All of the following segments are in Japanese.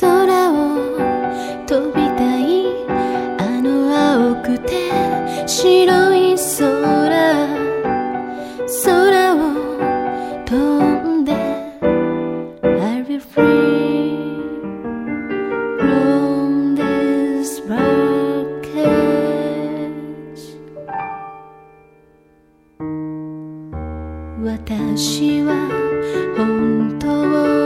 空を飛びたい。あの青くて白い空。空を飛んで私は本当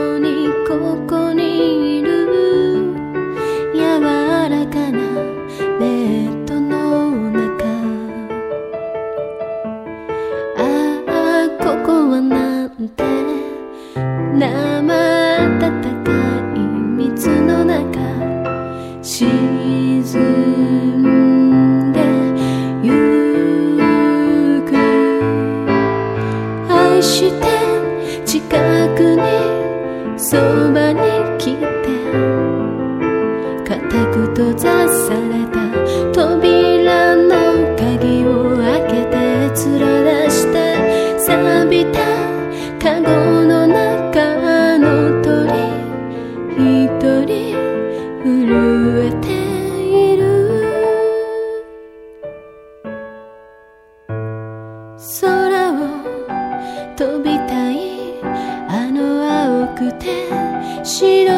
錆びたカゴの中空を飛びたい。あの青くて白